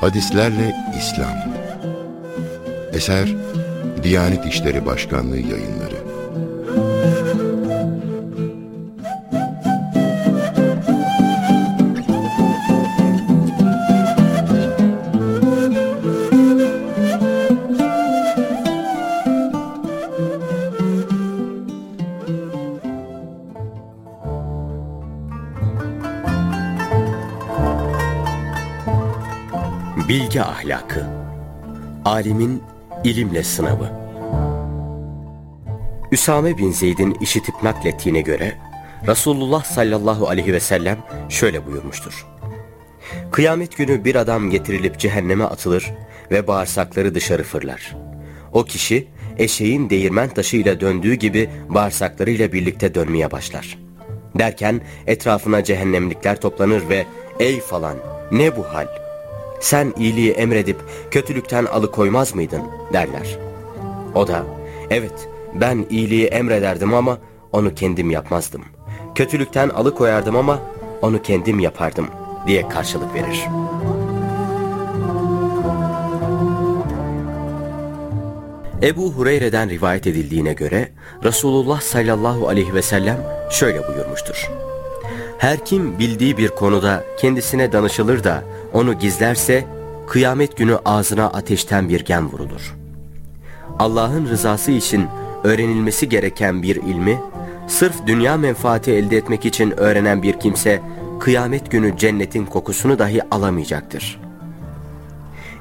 Hadislerle İslam. Eser Diyanet İşleri Başkanlığı yayınları Bilgi ahlakı Alimin ilimle sınavı Üsame bin Zeyd'in işitip naklettiğine göre Resulullah sallallahu aleyhi ve sellem şöyle buyurmuştur. Kıyamet günü bir adam getirilip cehenneme atılır ve bağırsakları dışarı fırlar. O kişi eşeğin değirmen taşıyla döndüğü gibi bağırsaklarıyla birlikte dönmeye başlar. Derken etrafına cehennemlikler toplanır ve ''Ey falan ne bu hal?'' Sen iyiliği emredip kötülükten alıkoymaz mıydın derler. O da evet ben iyiliği emrederdim ama onu kendim yapmazdım. Kötülükten alıkoyardım ama onu kendim yapardım diye karşılık verir. Ebu Hureyre'den rivayet edildiğine göre Resulullah sallallahu aleyhi ve sellem şöyle buyurmuştur. Her kim bildiği bir konuda kendisine danışılır da onu gizlerse kıyamet günü ağzına ateşten bir gem vurulur. Allah'ın rızası için öğrenilmesi gereken bir ilmi, sırf dünya menfaati elde etmek için öğrenen bir kimse, kıyamet günü cennetin kokusunu dahi alamayacaktır.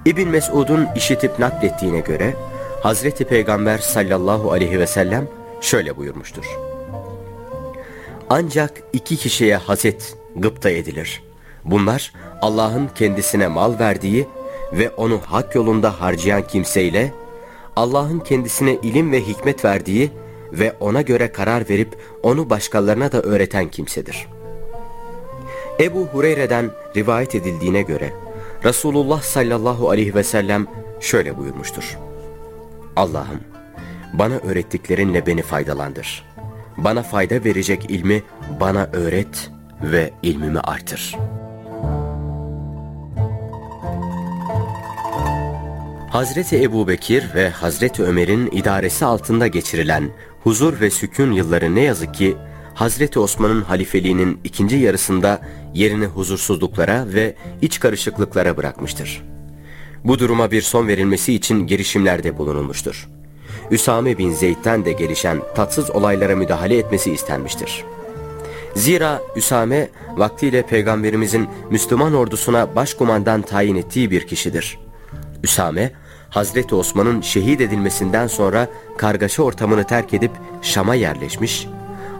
İbn Mesud'un işitip naklettiğine göre, Hazreti Peygamber sallallahu aleyhi ve sellem şöyle buyurmuştur. Ancak iki kişiye haset, gıpta edilir. Bunlar Allah'ın kendisine mal verdiği ve onu hak yolunda harcayan kimseyle Allah'ın kendisine ilim ve hikmet verdiği ve ona göre karar verip onu başkalarına da öğreten kimsedir. Ebu Hureyre'den rivayet edildiğine göre Resulullah sallallahu aleyhi ve sellem şöyle buyurmuştur. Allah'ım bana öğrettiklerinle beni faydalandır. Bana fayda verecek ilmi bana öğret ve ilmimi artır.'' Hazreti Ebu Bekir ve Hazreti Ömer'in idaresi altında geçirilen huzur ve sükun yılları ne yazık ki Hazreti Osman'ın halifeliğinin ikinci yarısında yerini huzursuzluklara ve iç karışıklıklara bırakmıştır. Bu duruma bir son verilmesi için girişimlerde bulunulmuştur. Üsame bin Zeyd'den de gelişen tatsız olaylara müdahale etmesi istenmiştir. Zira Üsame vaktiyle Peygamberimizin Müslüman ordusuna başkumandan tayin ettiği bir kişidir. Üsame, Hazreti Osman'ın şehit edilmesinden sonra kargaşa ortamını terk edip Şam'a yerleşmiş,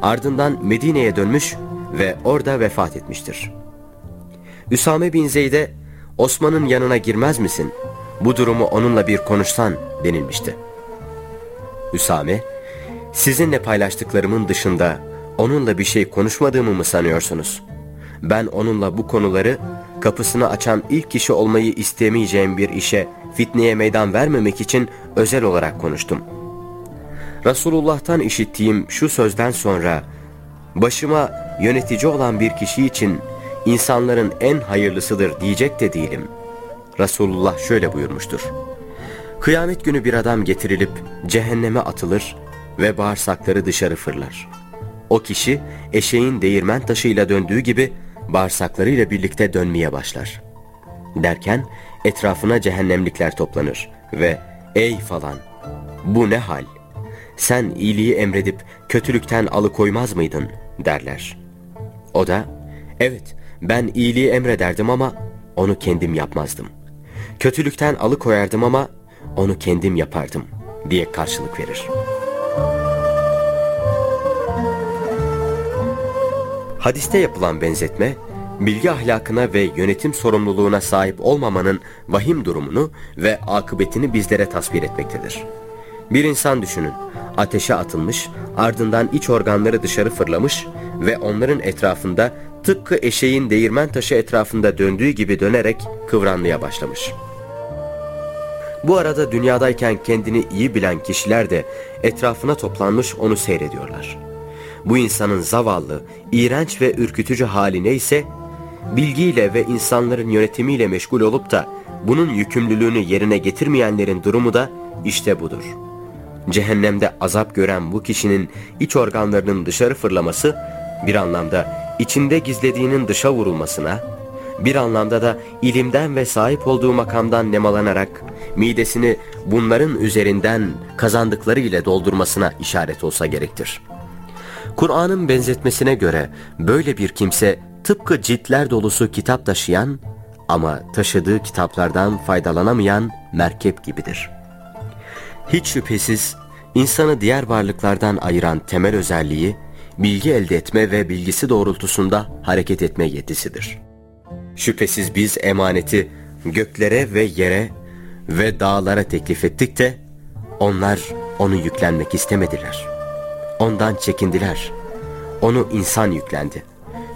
ardından Medine'ye dönmüş ve orada vefat etmiştir. Üsame bin Zeyd'e Osman'ın yanına girmez misin? Bu durumu onunla bir konuşsan denilmişti. Üsame, sizinle paylaştıklarımın dışında onunla bir şey konuşmadığımı mı sanıyorsunuz? Ben onunla bu konuları kapısını açan ilk kişi olmayı istemeyeceğim bir işe fitneye meydan vermemek için özel olarak konuştum. Resulullah'tan işittiğim şu sözden sonra başıma yönetici olan bir kişi için insanların en hayırlısıdır diyecek de değilim. Resulullah şöyle buyurmuştur. Kıyamet günü bir adam getirilip cehenneme atılır ve bağırsakları dışarı fırlar. O kişi eşeğin değirmen taşıyla döndüğü gibi bağırsaklarıyla birlikte dönmeye başlar. Derken etrafına cehennemlikler toplanır ve ''Ey falan, bu ne hal? Sen iyiliği emredip kötülükten alıkoymaz mıydın?'' derler. O da ''Evet, ben iyiliği emrederdim ama onu kendim yapmazdım. Kötülükten alıkoyardım ama onu kendim yapardım.'' diye karşılık verir. Hadiste yapılan benzetme, bilgi ahlakına ve yönetim sorumluluğuna sahip olmamanın vahim durumunu ve akıbetini bizlere tasvir etmektedir. Bir insan düşünün, ateşe atılmış, ardından iç organları dışarı fırlamış ve onların etrafında tıpkı eşeğin değirmen taşı etrafında döndüğü gibi dönerek kıvranmaya başlamış. Bu arada dünyadayken kendini iyi bilen kişiler de etrafına toplanmış onu seyrediyorlar. Bu insanın zavallı, iğrenç ve ürkütücü hali neyse bilgiyle ve insanların yönetimiyle meşgul olup da bunun yükümlülüğünü yerine getirmeyenlerin durumu da işte budur. Cehennemde azap gören bu kişinin iç organlarının dışarı fırlaması bir anlamda içinde gizlediğinin dışa vurulmasına, bir anlamda da ilimden ve sahip olduğu makamdan nemalanarak midesini bunların üzerinden kazandıkları ile doldurmasına işaret olsa gerektir. Kur'an'ın benzetmesine göre böyle bir kimse tıpkı ciltler dolusu kitap taşıyan ama taşıdığı kitaplardan faydalanamayan merkep gibidir. Hiç şüphesiz insanı diğer varlıklardan ayıran temel özelliği, bilgi elde etme ve bilgisi doğrultusunda hareket etme yetisidir. Şüphesiz biz emaneti göklere ve yere ve dağlara teklif ettik de onlar onu yüklenmek istemediler. Ondan çekindiler. Onu insan yüklendi.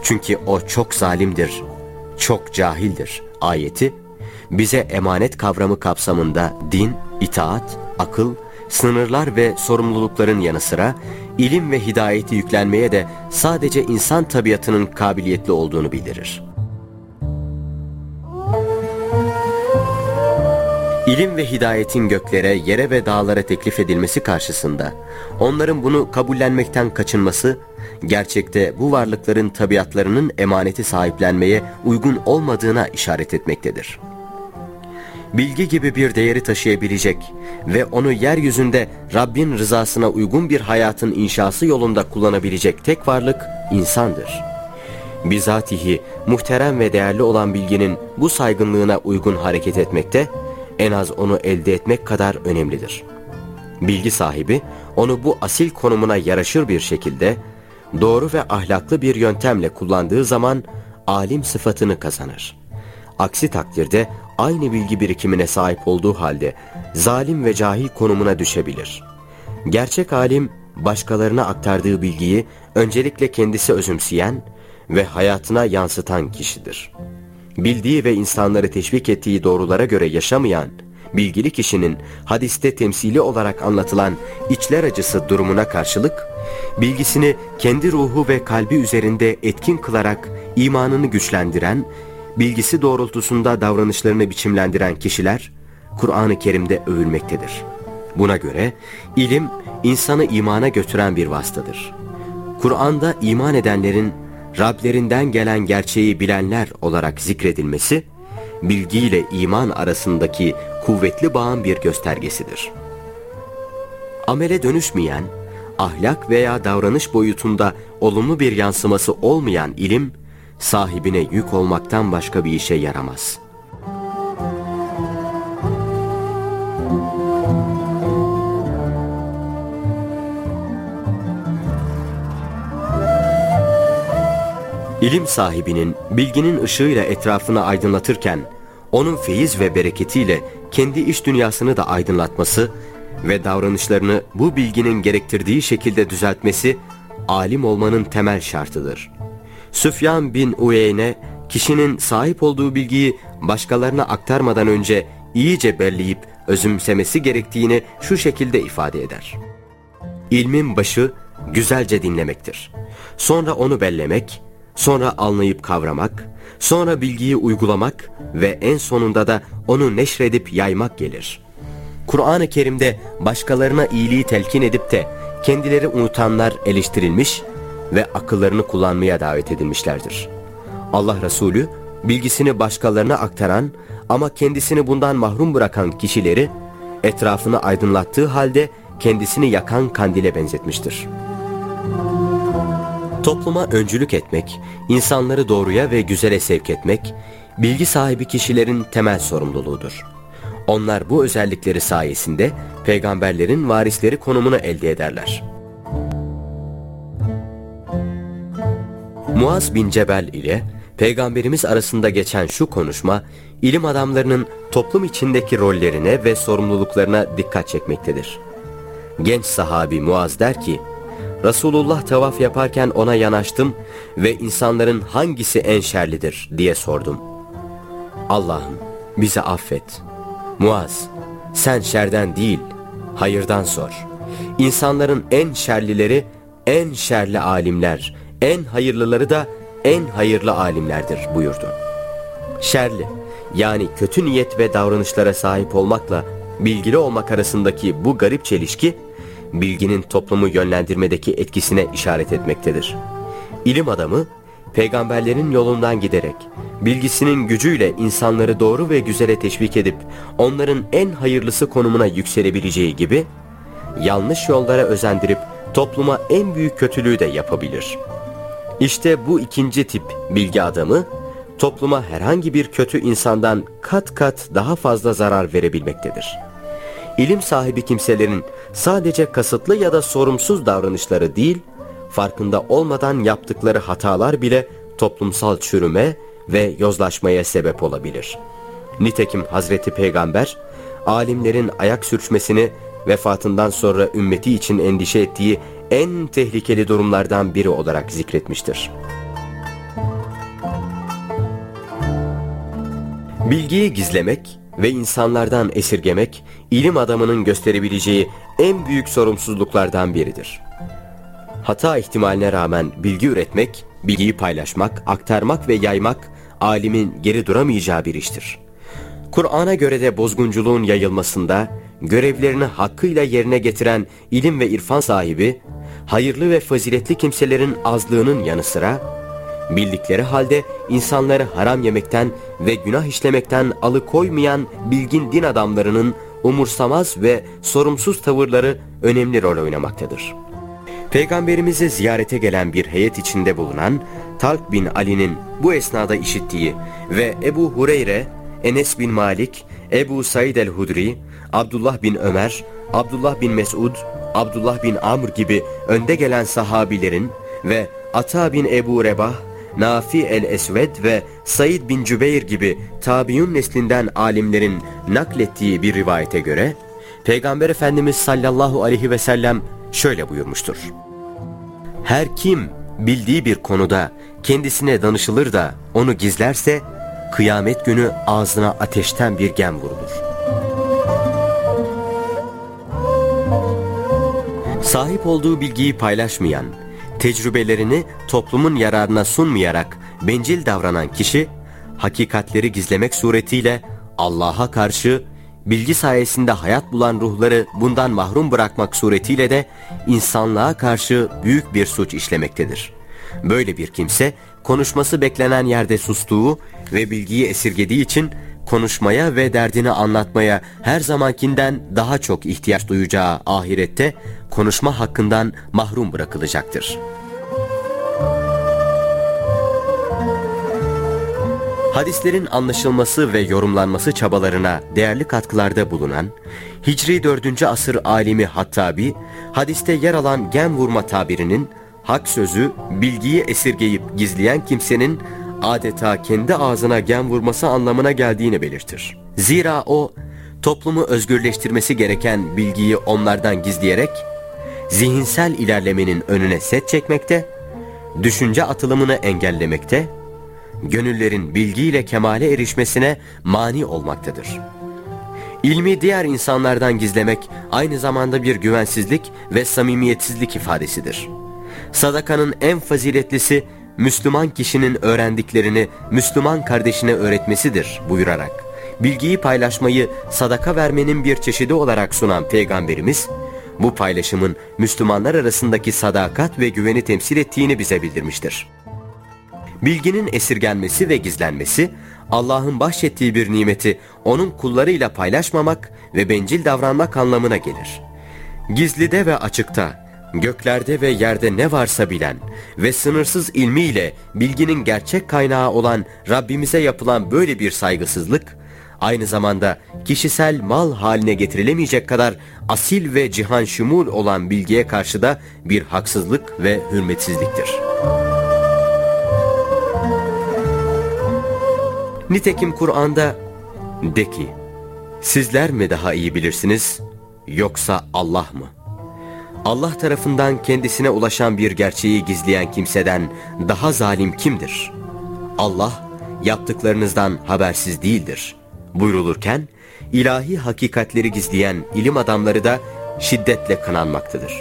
Çünkü o çok zalimdir, çok cahildir ayeti bize emanet kavramı kapsamında din, itaat, akıl, sınırlar ve sorumlulukların yanı sıra ilim ve hidayeti yüklenmeye de sadece insan tabiatının kabiliyetli olduğunu bildirir. İlim ve hidayetin göklere, yere ve dağlara teklif edilmesi karşısında onların bunu kabullenmekten kaçınması, gerçekte bu varlıkların tabiatlarının emaneti sahiplenmeye uygun olmadığına işaret etmektedir. Bilgi gibi bir değeri taşıyabilecek ve onu yeryüzünde Rabbin rızasına uygun bir hayatın inşası yolunda kullanabilecek tek varlık insandır. Bizatihi muhterem ve değerli olan bilginin bu saygınlığına uygun hareket etmekte, en az onu elde etmek kadar önemlidir. Bilgi sahibi onu bu asil konumuna yaraşır bir şekilde doğru ve ahlaklı bir yöntemle kullandığı zaman alim sıfatını kazanır. Aksi takdirde aynı bilgi birikimine sahip olduğu halde zalim ve cahil konumuna düşebilir. Gerçek alim başkalarına aktardığı bilgiyi öncelikle kendisi özümseyen ve hayatına yansıtan kişidir.'' Bildiği ve insanları teşvik ettiği doğrulara göre yaşamayan, bilgili kişinin hadiste temsili olarak anlatılan içler acısı durumuna karşılık, bilgisini kendi ruhu ve kalbi üzerinde etkin kılarak imanını güçlendiren, bilgisi doğrultusunda davranışlarını biçimlendiren kişiler, Kur'an-ı Kerim'de övülmektedir. Buna göre ilim insanı imana götüren bir vasıtadır. Kur'an'da iman edenlerin Rablerinden gelen gerçeği bilenler olarak zikredilmesi, bilgiyle iman arasındaki kuvvetli bağın bir göstergesidir. Amele dönüşmeyen, ahlak veya davranış boyutunda olumlu bir yansıması olmayan ilim, sahibine yük olmaktan başka bir işe yaramaz.'' İlim sahibinin bilginin ışığıyla etrafını aydınlatırken, onun feyiz ve bereketiyle kendi iş dünyasını da aydınlatması ve davranışlarını bu bilginin gerektirdiği şekilde düzeltmesi, alim olmanın temel şartıdır. Süfyan bin Uyeyne, kişinin sahip olduğu bilgiyi başkalarına aktarmadan önce iyice belleyip özümsemesi gerektiğini şu şekilde ifade eder. İlmin başı güzelce dinlemektir. Sonra onu bellemek, sonra anlayıp kavramak, sonra bilgiyi uygulamak ve en sonunda da onu neşredip yaymak gelir. Kur'an-ı Kerim'de başkalarına iyiliği telkin edip de kendileri unutanlar eleştirilmiş ve akıllarını kullanmaya davet edilmişlerdir. Allah Resulü bilgisini başkalarına aktaran ama kendisini bundan mahrum bırakan kişileri etrafını aydınlattığı halde kendisini yakan kandile benzetmiştir. Topluma öncülük etmek, insanları doğruya ve güzele sevk etmek, bilgi sahibi kişilerin temel sorumluluğudur. Onlar bu özellikleri sayesinde peygamberlerin varisleri konumunu elde ederler. Muaz bin Cebel ile peygamberimiz arasında geçen şu konuşma, ilim adamlarının toplum içindeki rollerine ve sorumluluklarına dikkat çekmektedir. Genç sahabi Muaz der ki, Resulullah tavaf yaparken ona yanaştım ve insanların hangisi en şerlidir diye sordum. Allah'ım bizi affet. Muaz sen şerden değil hayırdan sor. İnsanların en şerlileri en şerli alimler, en hayırlıları da en hayırlı alimlerdir buyurdu. Şerli yani kötü niyet ve davranışlara sahip olmakla bilgili olmak arasındaki bu garip çelişki, bilginin toplumu yönlendirmedeki etkisine işaret etmektedir. İlim adamı, peygamberlerin yolundan giderek, bilgisinin gücüyle insanları doğru ve güzele teşvik edip, onların en hayırlısı konumuna yükselebileceği gibi, yanlış yollara özendirip topluma en büyük kötülüğü de yapabilir. İşte bu ikinci tip bilgi adamı, topluma herhangi bir kötü insandan kat kat daha fazla zarar verebilmektedir. İlim sahibi kimselerin sadece kasıtlı ya da sorumsuz davranışları değil, farkında olmadan yaptıkları hatalar bile toplumsal çürüme ve yozlaşmaya sebep olabilir. Nitekim Hazreti Peygamber, alimlerin ayak sürçmesini vefatından sonra ümmeti için endişe ettiği en tehlikeli durumlardan biri olarak zikretmiştir. Bilgiyi gizlemek ve insanlardan esirgemek, ilim adamının gösterebileceği en büyük sorumsuzluklardan biridir. Hata ihtimaline rağmen bilgi üretmek, bilgiyi paylaşmak, aktarmak ve yaymak, alimin geri duramayacağı bir iştir. Kur'an'a göre de bozgunculuğun yayılmasında, görevlerini hakkıyla yerine getiren ilim ve irfan sahibi, hayırlı ve faziletli kimselerin azlığının yanı sıra, Bildikleri halde insanları haram yemekten ve günah işlemekten alıkoymayan bilgin din adamlarının umursamaz ve sorumsuz tavırları önemli rol oynamaktadır. Peygamberimizi ziyarete gelen bir heyet içinde bulunan Talk bin Ali'nin bu esnada işittiği ve Ebu Hureyre, Enes bin Malik, Ebu Said el-Hudri, Abdullah bin Ömer, Abdullah bin Mesud, Abdullah bin Amr gibi önde gelen sahabilerin ve Ata bin Ebu Rebah, Nafi el-Esved ve Said bin Cübeyr gibi tabiun neslinden alimlerin naklettiği bir rivayete göre, Peygamber Efendimiz sallallahu aleyhi ve sellem şöyle buyurmuştur. Her kim bildiği bir konuda kendisine danışılır da onu gizlerse, kıyamet günü ağzına ateşten bir gem vurulur. Sahip olduğu bilgiyi paylaşmayan, tecrübelerini toplumun yararına sunmayarak bencil davranan kişi, hakikatleri gizlemek suretiyle Allah'a karşı bilgi sayesinde hayat bulan ruhları bundan mahrum bırakmak suretiyle de insanlığa karşı büyük bir suç işlemektedir. Böyle bir kimse konuşması beklenen yerde sustuğu ve bilgiyi esirgediği için konuşmaya ve derdini anlatmaya her zamankinden daha çok ihtiyaç duyacağı ahirette konuşma hakkından mahrum bırakılacaktır. Hadislerin anlaşılması ve yorumlanması çabalarına değerli katkılarda bulunan, Hicri 4. asır alimi Hattabi, hadiste yer alan gem vurma tabirinin, hak sözü, bilgiyi esirgeyip gizleyen kimsenin adeta kendi ağzına gem vurması anlamına geldiğini belirtir. Zira o, toplumu özgürleştirmesi gereken bilgiyi onlardan gizleyerek, zihinsel ilerlemenin önüne set çekmekte, düşünce atılımını engellemekte, gönüllerin bilgiyle kemale erişmesine mani olmaktadır. İlmi diğer insanlardan gizlemek aynı zamanda bir güvensizlik ve samimiyetsizlik ifadesidir. Sadakanın en faziletlisi Müslüman kişinin öğrendiklerini Müslüman kardeşine öğretmesidir buyurarak, bilgiyi paylaşmayı sadaka vermenin bir çeşidi olarak sunan Peygamberimiz, bu paylaşımın Müslümanlar arasındaki sadakat ve güveni temsil ettiğini bize bildirmiştir. Bilginin esirgenmesi ve gizlenmesi, Allah'ın bahşettiği bir nimeti onun kullarıyla paylaşmamak ve bencil davranmak anlamına gelir. Gizlide ve açıkta, göklerde ve yerde ne varsa bilen ve sınırsız ilmiyle bilginin gerçek kaynağı olan Rabbimize yapılan böyle bir saygısızlık, aynı zamanda kişisel mal haline getirilemeyecek kadar asil ve cihan şumul olan bilgiye karşı da bir haksızlık ve hürmetsizliktir.'' Nitekim Kur'an'da de ki sizler mi daha iyi bilirsiniz yoksa Allah mı? Allah tarafından kendisine ulaşan bir gerçeği gizleyen kimseden daha zalim kimdir? Allah yaptıklarınızdan habersiz değildir. Buyrulurken ilahi hakikatleri gizleyen ilim adamları da şiddetle kınanmaktadır.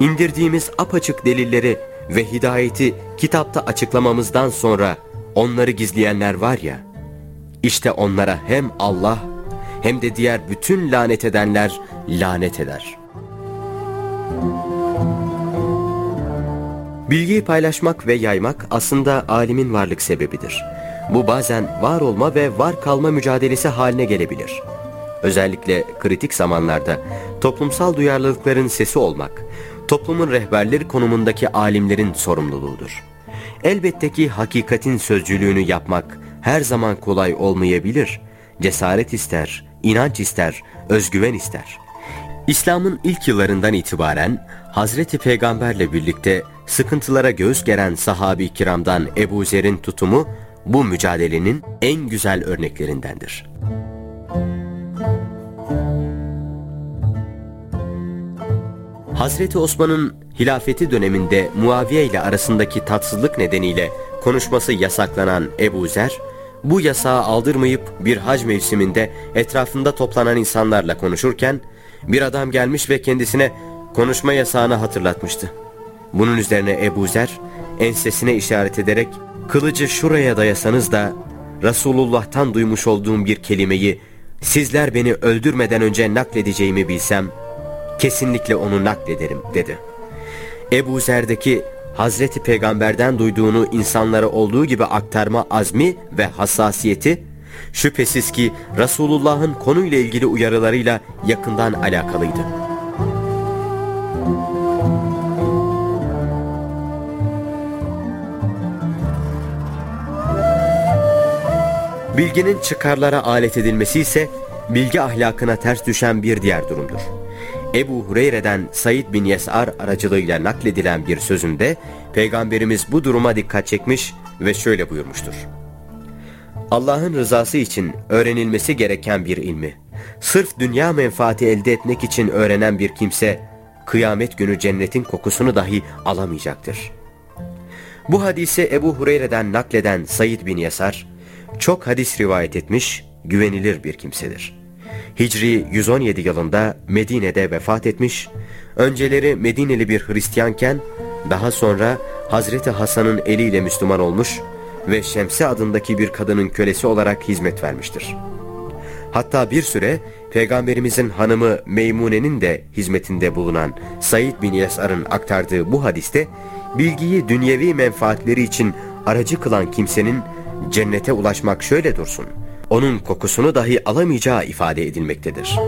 İndirdiğimiz apaçık delilleri ve hidayeti kitapta açıklamamızdan sonra onları gizleyenler var ya, İşte onlara hem Allah hem de diğer bütün lanet edenler lanet eder. Bilgiyi paylaşmak ve yaymak aslında alimin varlık sebebidir. Bu bazen var olma ve var kalma mücadelesi haline gelebilir. Özellikle kritik zamanlarda toplumsal duyarlılıkların sesi olmak, toplumun rehberleri konumundaki alimlerin sorumluluğudur. Elbette ki hakikatin sözcülüğünü yapmak her zaman kolay olmayabilir. Cesaret ister, inanç ister, özgüven ister. İslam'ın ilk yıllarından itibaren Hazreti Peygamberle birlikte sıkıntılara göğüs geren sahabi kiramdan Ebu Zer'in tutumu bu mücadelenin en güzel örneklerindendir. Hazreti Osman'ın hilafeti döneminde Muaviye ile arasındaki tatsızlık nedeniyle konuşması yasaklanan Ebu Zer, bu yasağı aldırmayıp bir hac mevsiminde etrafında toplanan insanlarla konuşurken bir adam gelmiş ve kendisine konuşma yasağını hatırlatmıştı. Bunun üzerine Ebu Zer ensesine işaret ederek kılıcı şuraya dayasanız da Resulullah'tan duymuş olduğum bir kelimeyi sizler beni öldürmeden önce nakledeceğimi bilsem kesinlikle onu naklederim dedi. Ebu Zer'deki Hazreti Peygamber'den duyduğunu insanlara olduğu gibi aktarma azmi ve hassasiyeti şüphesiz ki Resulullah'ın konuyla ilgili uyarılarıyla yakından alakalıydı. Bilginin çıkarlara alet edilmesi ise bilgi ahlakına ters düşen bir diğer durumdur. Ebu Hureyre'den Said bin Yes'ar aracılığıyla nakledilen bir sözünde Peygamberimiz bu duruma dikkat çekmiş ve şöyle buyurmuştur. Allah'ın rızası için öğrenilmesi gereken bir ilmi, sırf dünya menfaati elde etmek için öğrenen bir kimse, kıyamet günü cennetin kokusunu dahi alamayacaktır. Bu hadise Ebu Hureyre'den nakleden Said bin Yasar, çok hadis rivayet etmiş, güvenilir bir kimsedir.'' Hicri 117 yılında Medine'de vefat etmiş, önceleri Medineli bir Hristiyanken daha sonra Hazreti Hasan'ın eliyle Müslüman olmuş ve Şemse adındaki bir kadının kölesi olarak hizmet vermiştir. Hatta bir süre Peygamberimizin hanımı Meymune'nin de hizmetinde bulunan Said bin Yesar'ın aktardığı bu hadiste bilgiyi dünyevi menfaatleri için aracı kılan kimsenin cennete ulaşmak şöyle dursun onun kokusunu dahi alamayacağı ifade edilmektedir.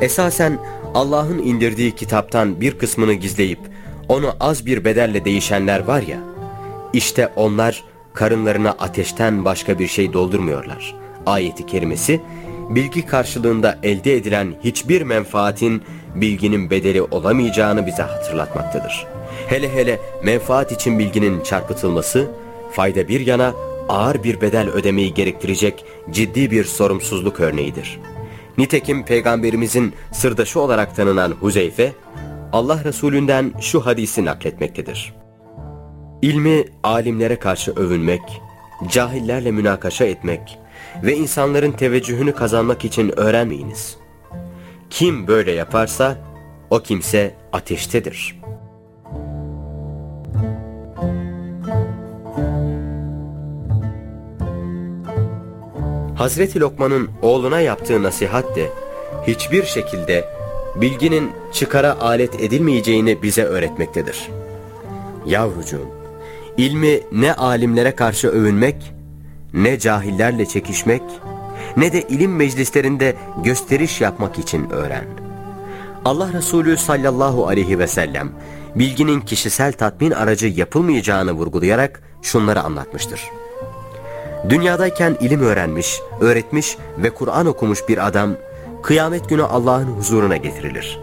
Esasen Allah'ın indirdiği kitaptan bir kısmını gizleyip onu az bir bedelle değişenler var ya, işte onlar karınlarına ateşten başka bir şey doldurmuyorlar. Ayeti kerimesi, bilgi karşılığında elde edilen hiçbir menfaatin bilginin bedeli olamayacağını bize hatırlatmaktadır. Hele hele menfaat için bilginin çarpıtılması, fayda bir yana ağır bir bedel ödemeyi gerektirecek ciddi bir sorumsuzluk örneğidir. Nitekim Peygamberimizin sırdaşı olarak tanınan Huzeyfe, Allah Resulünden şu hadisi nakletmektedir. İlmi alimlere karşı övünmek, cahillerle münakaşa etmek ve insanların teveccühünü kazanmak için öğrenmeyiniz. Kim böyle yaparsa o kimse ateştedir.'' Hazreti Lokman'ın oğluna yaptığı nasihat de hiçbir şekilde bilginin çıkara alet edilmeyeceğini bize öğretmektedir. Yavrucuğum, ilmi ne alimlere karşı övünmek, ne cahillerle çekişmek, ne de ilim meclislerinde gösteriş yapmak için öğren. Allah Resulü sallallahu aleyhi ve sellem bilginin kişisel tatmin aracı yapılmayacağını vurgulayarak şunları anlatmıştır. Dünyadayken ilim öğrenmiş, öğretmiş ve Kur'an okumuş bir adam, kıyamet günü Allah'ın huzuruna getirilir.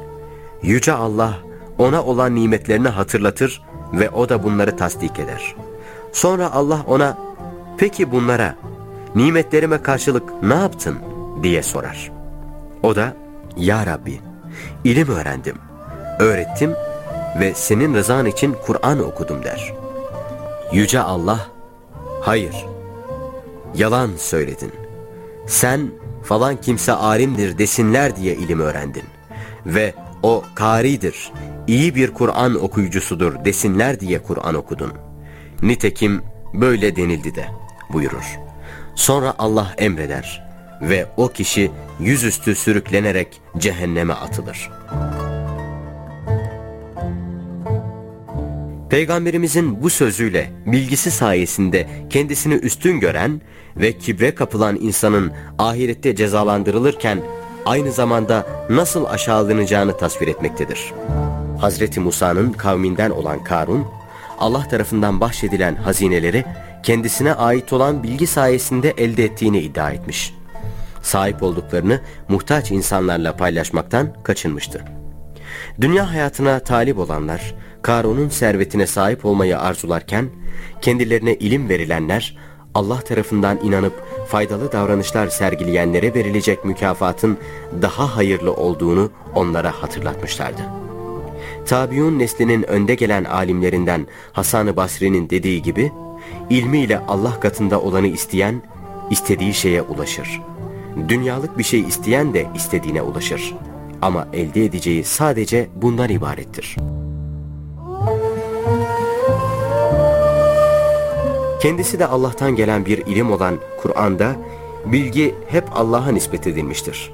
Yüce Allah ona olan nimetlerini hatırlatır ve o da bunları tasdik eder. Sonra Allah ona, peki bunlara, nimetlerime karşılık ne yaptın diye sorar. O da, Ya Rabbi, ilim öğrendim, öğrettim ve senin rızan için Kur'an okudum der. Yüce Allah, hayır, yalan söyledin. Sen falan kimse alimdir desinler diye ilim öğrendin. Ve o karidir, iyi bir Kur'an okuyucusudur desinler diye Kur'an okudun. Nitekim böyle denildi de buyurur. Sonra Allah emreder ve o kişi yüzüstü sürüklenerek cehenneme atılır. Peygamberimizin bu sözüyle bilgisi sayesinde kendisini üstün gören ve kibre kapılan insanın ahirette cezalandırılırken aynı zamanda nasıl aşağılanacağını tasvir etmektedir. Hazreti Musa'nın kavminden olan Karun, Allah tarafından bahşedilen hazineleri kendisine ait olan bilgi sayesinde elde ettiğini iddia etmiş. Sahip olduklarını muhtaç insanlarla paylaşmaktan kaçınmıştı. Dünya hayatına talip olanlar, Karun'un servetine sahip olmayı arzularken, kendilerine ilim verilenler, Allah tarafından inanıp faydalı davranışlar sergileyenlere verilecek mükafatın daha hayırlı olduğunu onlara hatırlatmışlardı. Tabiun neslinin önde gelen alimlerinden Hasan-ı Basri'nin dediği gibi, ilmiyle Allah katında olanı isteyen, istediği şeye ulaşır. Dünyalık bir şey isteyen de istediğine ulaşır. Ama elde edeceği sadece bundan ibarettir. Kendisi de Allah'tan gelen bir ilim olan Kur'an'da bilgi hep Allah'a nispet edilmiştir.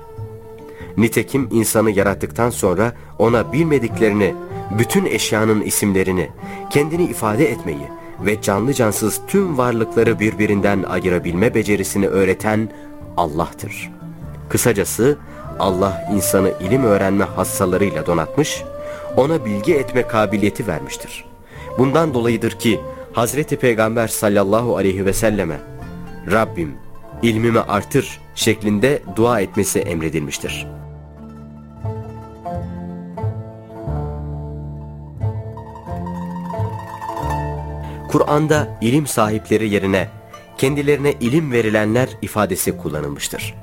Nitekim insanı yarattıktan sonra ona bilmediklerini, bütün eşyanın isimlerini, kendini ifade etmeyi ve canlı cansız tüm varlıkları birbirinden ayırabilme becerisini öğreten Allah'tır. Kısacası Allah insanı ilim öğrenme hassalarıyla donatmış, ona bilgi etme kabiliyeti vermiştir. Bundan dolayıdır ki Hazreti Peygamber sallallahu aleyhi ve selleme Rabbim ilmimi artır şeklinde dua etmesi emredilmiştir. Kur'an'da ilim sahipleri yerine kendilerine ilim verilenler ifadesi kullanılmıştır.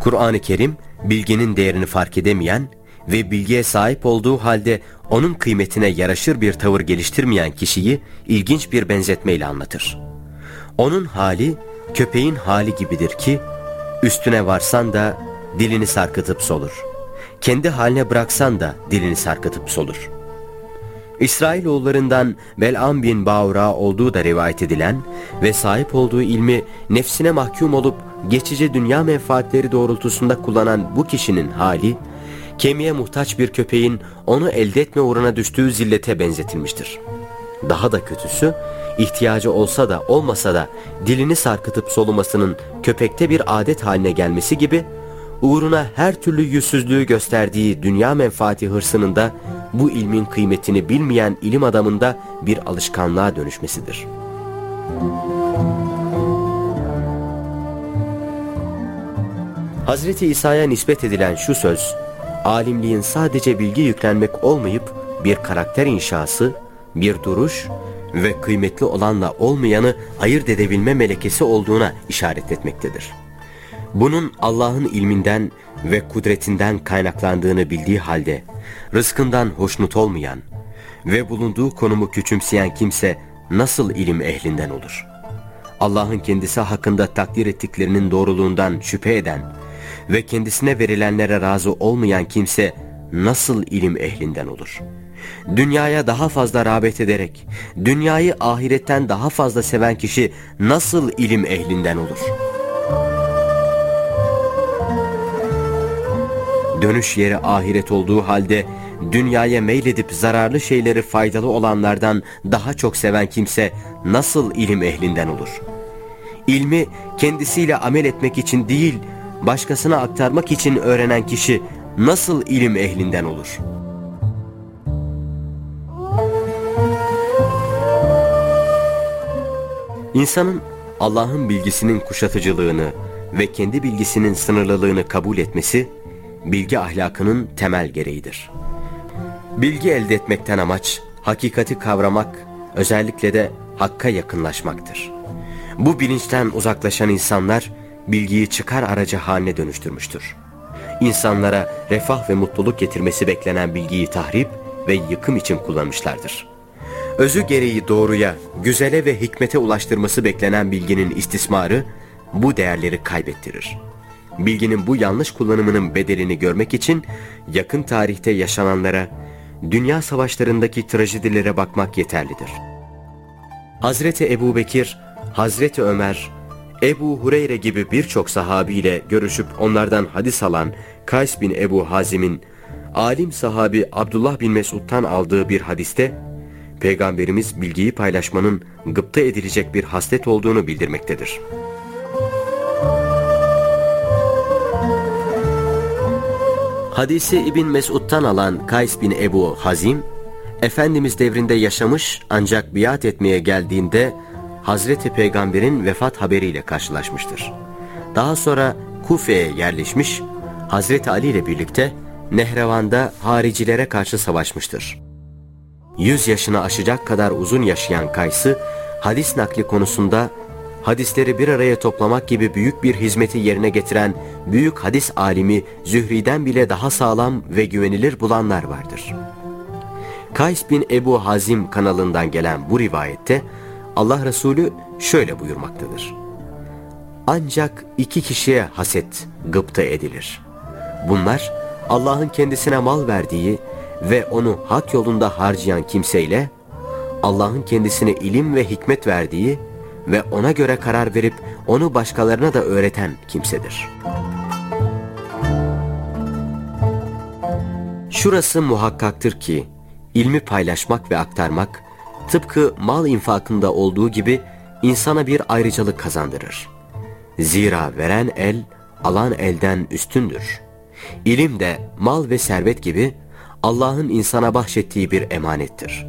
Kur'an-ı Kerim bilginin değerini fark edemeyen ve bilgiye sahip olduğu halde onun kıymetine yaraşır bir tavır geliştirmeyen kişiyi ilginç bir benzetmeyle anlatır. Onun hali köpeğin hali gibidir ki üstüne varsan da dilini sarkıtıp solur. Kendi haline bıraksan da dilini sarkıtıp solur. İsrailoğullarından Bel'am bin Baura olduğu da rivayet edilen ve sahip olduğu ilmi nefsine mahkum olup geçici dünya menfaatleri doğrultusunda kullanan bu kişinin hali, kemiğe muhtaç bir köpeğin onu elde etme uğruna düştüğü zillete benzetilmiştir. Daha da kötüsü, ihtiyacı olsa da olmasa da dilini sarkıtıp solumasının köpekte bir adet haline gelmesi gibi, uğruna her türlü yüzsüzlüğü gösterdiği dünya menfaati hırsının da bu ilmin kıymetini bilmeyen ilim adamında bir alışkanlığa dönüşmesidir. Hazreti İsa'ya nispet edilen şu söz, alimliğin sadece bilgi yüklenmek olmayıp bir karakter inşası, bir duruş ve kıymetli olanla olmayanı ayırt edebilme melekesi olduğuna işaret etmektedir. Bunun Allah'ın ilminden ve kudretinden kaynaklandığını bildiği halde, rızkından hoşnut olmayan ve bulunduğu konumu küçümseyen kimse nasıl ilim ehlinden olur? Allah'ın kendisi hakkında takdir ettiklerinin doğruluğundan şüphe eden ve kendisine verilenlere razı olmayan kimse nasıl ilim ehlinden olur? Dünyaya daha fazla rağbet ederek, dünyayı ahiretten daha fazla seven kişi nasıl ilim ehlinden olur?'' Dönüş yeri ahiret olduğu halde dünyaya meyledip zararlı şeyleri faydalı olanlardan daha çok seven kimse nasıl ilim ehlinden olur? İlmi kendisiyle amel etmek için değil, başkasına aktarmak için öğrenen kişi nasıl ilim ehlinden olur? İnsanın Allah'ın bilgisinin kuşatıcılığını ve kendi bilgisinin sınırlılığını kabul etmesi, bilgi ahlakının temel gereğidir. Bilgi elde etmekten amaç, hakikati kavramak, özellikle de hakka yakınlaşmaktır. Bu bilinçten uzaklaşan insanlar, bilgiyi çıkar aracı haline dönüştürmüştür. İnsanlara refah ve mutluluk getirmesi beklenen bilgiyi tahrip ve yıkım için kullanmışlardır. Özü gereği doğruya, güzele ve hikmete ulaştırması beklenen bilginin istismarı, bu değerleri kaybettirir. Bilginin bu yanlış kullanımının bedelini görmek için yakın tarihte yaşananlara, dünya savaşlarındaki trajedilere bakmak yeterlidir. Hazreti Ebu Bekir, Hazreti Ömer, Ebu Hureyre gibi birçok sahabiyle görüşüp onlardan hadis alan Kays bin Ebu Hazim'in alim sahabi Abdullah bin Mesud'dan aldığı bir hadiste Peygamberimiz bilgiyi paylaşmanın gıpta edilecek bir haslet olduğunu bildirmektedir. Hadisi İbn Mesud'dan alan Kays bin Ebu Hazim, Efendimiz devrinde yaşamış ancak biat etmeye geldiğinde Hazreti Peygamber'in vefat haberiyle karşılaşmıştır. Daha sonra Kufe'ye yerleşmiş, Hazreti Ali ile birlikte Nehrevan'da haricilere karşı savaşmıştır. Yüz yaşını aşacak kadar uzun yaşayan Kays'ı hadis nakli konusunda hadisleri bir araya toplamak gibi büyük bir hizmeti yerine getiren büyük hadis alimi Zühri'den bile daha sağlam ve güvenilir bulanlar vardır. Kays bin Ebu Hazim kanalından gelen bu rivayette Allah Resulü şöyle buyurmaktadır. Ancak iki kişiye haset, gıpta edilir. Bunlar Allah'ın kendisine mal verdiği ve onu hak yolunda harcayan kimseyle Allah'ın kendisine ilim ve hikmet verdiği ve ona göre karar verip onu başkalarına da öğreten kimsedir. Şurası muhakkaktır ki ilmi paylaşmak ve aktarmak tıpkı mal infakında olduğu gibi insana bir ayrıcalık kazandırır. Zira veren el alan elden üstündür. İlim de mal ve servet gibi Allah'ın insana bahşettiği bir emanettir.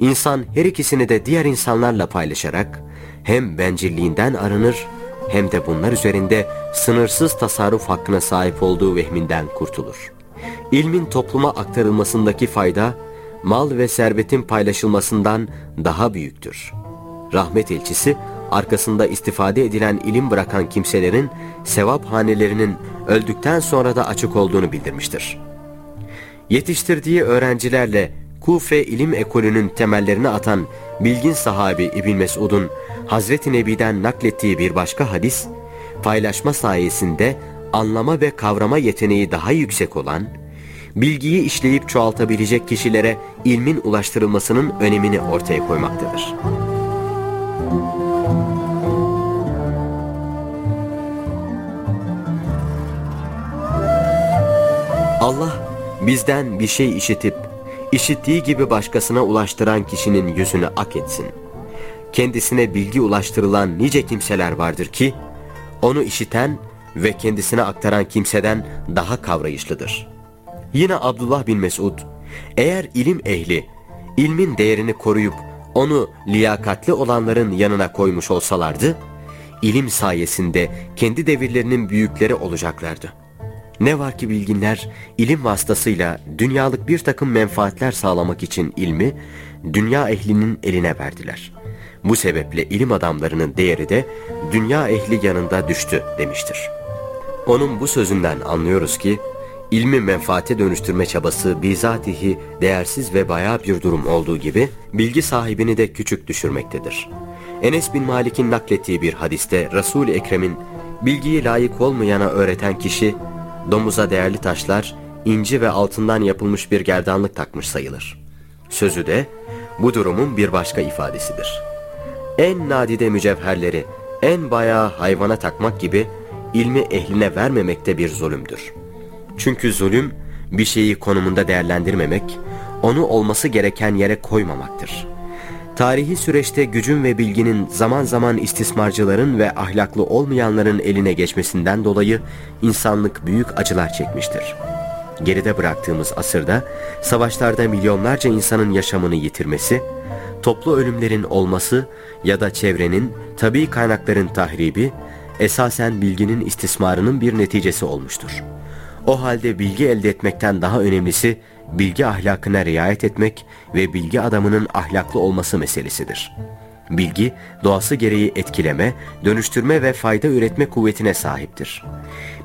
İnsan her ikisini de diğer insanlarla paylaşarak hem bencilliğinden arınır hem de bunlar üzerinde sınırsız tasarruf hakkına sahip olduğu vehminden kurtulur. İlmin topluma aktarılmasındaki fayda, mal ve servetin paylaşılmasından daha büyüktür. Rahmet elçisi, arkasında istifade edilen ilim bırakan kimselerin sevap hanelerinin öldükten sonra da açık olduğunu bildirmiştir. Yetiştirdiği öğrencilerle Kufe ilim ekolünün temellerini atan bilgin sahabi İbn Mesud'un Hazreti Nebi'den naklettiği bir başka hadis, paylaşma sayesinde anlama ve kavrama yeteneği daha yüksek olan, bilgiyi işleyip çoğaltabilecek kişilere ilmin ulaştırılmasının önemini ortaya koymaktadır. Allah bizden bir şey işitip, işittiği gibi başkasına ulaştıran kişinin yüzünü ak etsin. Kendisine bilgi ulaştırılan nice kimseler vardır ki, onu işiten ve kendisine aktaran kimseden daha kavrayışlıdır. Yine Abdullah bin Mesud, eğer ilim ehli, ilmin değerini koruyup onu liyakatli olanların yanına koymuş olsalardı, ilim sayesinde kendi devirlerinin büyükleri olacaklardı. Ne var ki bilginler ilim vasıtasıyla dünyalık bir takım menfaatler sağlamak için ilmi dünya ehlinin eline verdiler. Bu sebeple ilim adamlarının değeri de dünya ehli yanında düştü demiştir. Onun bu sözünden anlıyoruz ki ilmi menfaate dönüştürme çabası bizatihi değersiz ve bayağı bir durum olduğu gibi bilgi sahibini de küçük düşürmektedir. Enes bin Malik'in naklettiği bir hadiste Resul-i Ekrem'in bilgiyi layık olmayana öğreten kişi domuza değerli taşlar, inci ve altından yapılmış bir gerdanlık takmış sayılır. Sözü de bu durumun bir başka ifadesidir. En nadide mücevherleri en bayağı hayvana takmak gibi ilmi ehline vermemekte bir zulümdür. Çünkü zulüm bir şeyi konumunda değerlendirmemek, onu olması gereken yere koymamaktır. Tarihi süreçte gücün ve bilginin zaman zaman istismarcıların ve ahlaklı olmayanların eline geçmesinden dolayı insanlık büyük acılar çekmiştir. Geride bıraktığımız asırda savaşlarda milyonlarca insanın yaşamını yitirmesi, toplu ölümlerin olması ya da çevrenin, tabi kaynakların tahribi, esasen bilginin istismarının bir neticesi olmuştur. O halde bilgi elde etmekten daha önemlisi bilgi ahlakına riayet etmek ve bilgi adamının ahlaklı olması meselesidir. Bilgi, doğası gereği etkileme, dönüştürme ve fayda üretme kuvvetine sahiptir.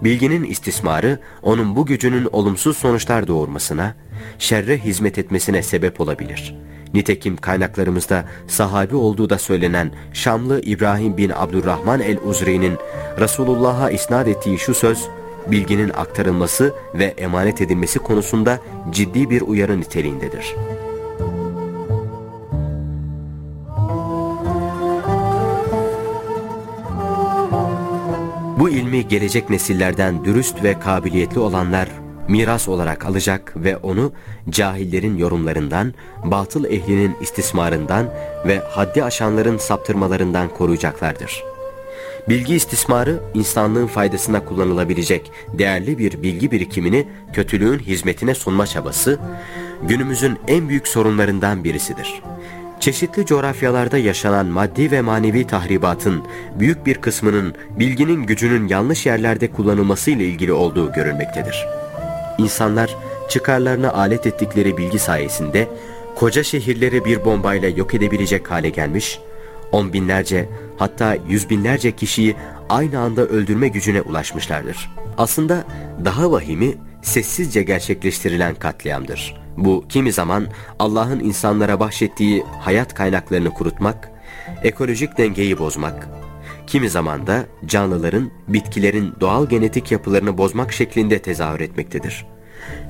Bilginin istismarı, onun bu gücünün olumsuz sonuçlar doğurmasına, şerre hizmet etmesine sebep olabilir. Nitekim kaynaklarımızda sahabi olduğu da söylenen Şamlı İbrahim bin Abdurrahman el-Uzri'nin Resulullah'a isnat ettiği şu söz, bilginin aktarılması ve emanet edilmesi konusunda ciddi bir uyarı niteliğindedir. Bu ilmi gelecek nesillerden dürüst ve kabiliyetli olanlar miras olarak alacak ve onu cahillerin yorumlarından, batıl ehlinin istismarından ve haddi aşanların saptırmalarından koruyacaklardır. Bilgi istismarı, insanlığın faydasına kullanılabilecek değerli bir bilgi birikimini kötülüğün hizmetine sunma çabası, günümüzün en büyük sorunlarından birisidir. Çeşitli coğrafyalarda yaşanan maddi ve manevi tahribatın büyük bir kısmının bilginin gücünün yanlış yerlerde kullanılması ile ilgili olduğu görülmektedir. İnsanlar çıkarlarına alet ettikleri bilgi sayesinde koca şehirleri bir bombayla yok edebilecek hale gelmiş, on binlerce hatta yüz binlerce kişiyi aynı anda öldürme gücüne ulaşmışlardır. Aslında daha vahimi sessizce gerçekleştirilen katliamdır. Bu kimi zaman Allah'ın insanlara bahşettiği hayat kaynaklarını kurutmak, ekolojik dengeyi bozmak, kimi zaman da canlıların, bitkilerin doğal genetik yapılarını bozmak şeklinde tezahür etmektedir.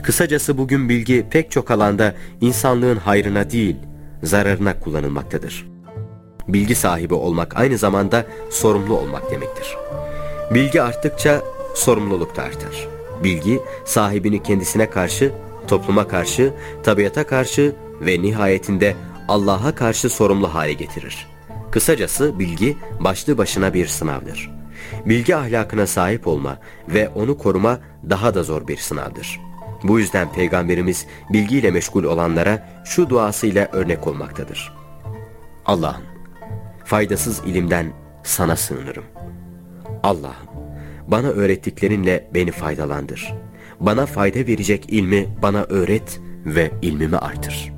Kısacası bugün bilgi pek çok alanda insanlığın hayrına değil, zararına kullanılmaktadır. Bilgi sahibi olmak aynı zamanda sorumlu olmak demektir. Bilgi arttıkça sorumluluk da artar. Bilgi sahibini kendisine karşı, topluma karşı, tabiata karşı ve nihayetinde Allah'a karşı sorumlu hale getirir. Kısacası bilgi başlı başına bir sınavdır. Bilgi ahlakına sahip olma ve onu koruma daha da zor bir sınavdır. Bu yüzden Peygamberimiz bilgiyle meşgul olanlara şu duasıyla örnek olmaktadır. Allah'ım, faydasız ilimden sana sığınırım. Allah'ım, bana öğrettiklerinle beni faydalandır. Bana fayda verecek ilmi bana öğret ve ilmimi artır.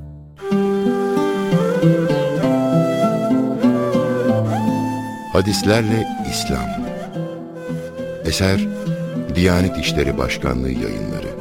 Hadislerle İslam. Eser Diyanet İşleri Başkanlığı yayınları